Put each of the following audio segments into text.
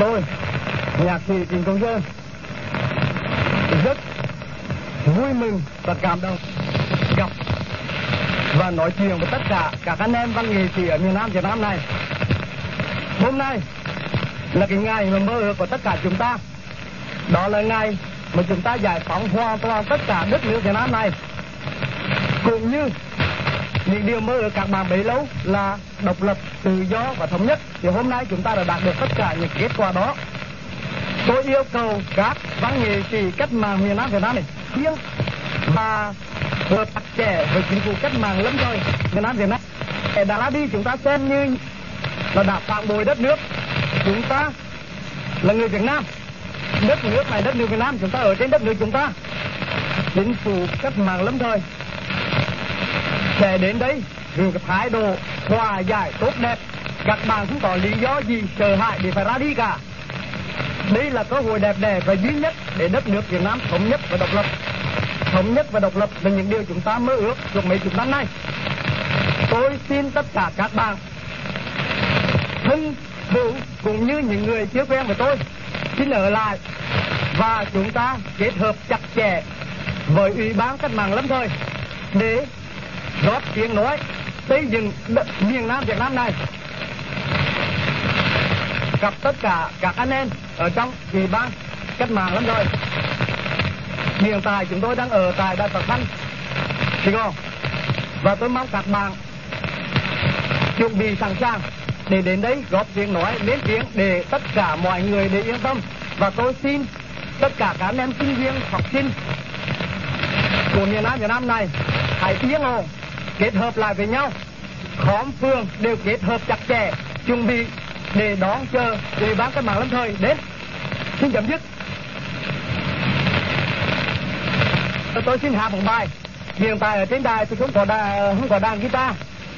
tôi nhạc sĩ Trịnh Công Sơn rất vui mừng và cảm động gặp và nói chuyện với tất cả các anh em văn nghệ sĩ ở miền Nam Việt Nam này. Hôm nay là cái ngày mà mơ ước của tất cả chúng ta. Đó là ngày mà chúng ta giải phóng hoàn toàn tất cả đất nước Việt Nam này. Cũng như những điều mơ ước các bạn bấy lâu là độc lập, tự do và thống nhất. Thì hôm nay chúng ta đã đạt được tất cả những kết quả đó. Tôi yêu cầu các văn nghệ sĩ cách mạng miền Nam Việt Nam này kiêng và hợp chặt chẽ với chính phủ cách mạng lâm thời miền Nam Việt Nam. Để đã đi chúng ta xem như là đã phản bội đất nước. Chúng ta là người Việt Nam. Đất nước này đất nước Việt Nam chúng ta ở trên đất nước chúng ta. Chính phủ cách mạng lâm thời sẽ đến đây vì cái thái độ hòa giải tốt đẹp. Các bạn không có lý do gì sợ hãi để phải ra đi cả? Đây là cơ hội đẹp đẽ và duy nhất để đất nước Việt Nam thống nhất và độc lập. Thống nhất và độc lập là những điều chúng ta mơ ước trong mấy chục năm nay. Tôi xin tất cả các bạn, thân hữu cũng như những người chưa quen với tôi, xin ở lại và chúng ta kết hợp chặt chẽ với ủy ban cách mạng lâm thời để rót tiếng nói, xây dựng đất miền Nam Việt Nam này. Gặp tất cả các anh em ở trong ủy ban cách mạng lắm rồi. Hiện tại chúng tôi đang ở tại đại Phật Thanh Sài Gòn và tôi mong các bạn chuẩn bị sẵn sàng để đến đây góp tiếng nói, lên tiếng để tất cả mọi người để yên tâm. Và tôi xin tất cả các anh em sinh viên, học sinh của miền Nam Việt Nam này hãy tiếng ồn kết hợp lại với nhau. Khóm phường đều kết hợp chặt chẽ chuẩn bị để đón chờ để bán cách mạng lâm thời. Đến. Xin chấm dứt. Tôi xin hát một bài. Hiện tại ở trên đài tôi không có đàn không có đàn guitar.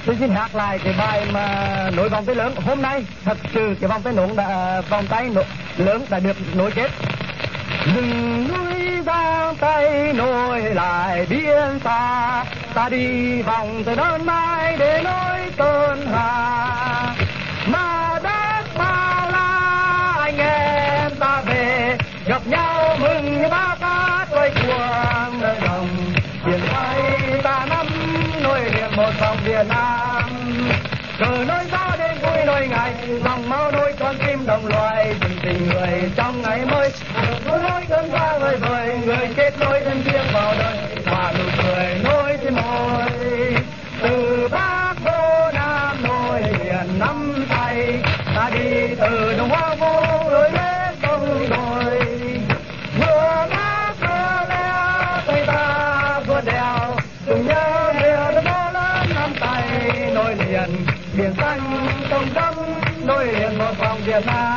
Tôi xin hát lại cái bài mà nối vòng tay lớn. Hôm nay thật sự cái vòng tay nổ đã vòng tay nổ, lớn đã được nối kết. Đừng núi giang tay nối lại biên xa ta đi vòng từ đơn mai để nối cơn hà. Mà đất ba la, anh em ta về, gặp nhau mừng như ba cá quay cuồng nơi đồng. Biển tây ta nắm nuôi liền một dòng việt nam. Từ nơi gió đến vui nơi ngày lòng máu nuôi con tim đồng loài, tình tình người trong ngày nối liền nắm tay, ta đi từ đồng hoa vô lối lên sông đồi. Vừa lá vừa leo tay ta, vừa đèo cùng nhau leo đến đó lớn nắm tay, nối liền biển xanh sông đắm, nối liền một vòng Việt Nam.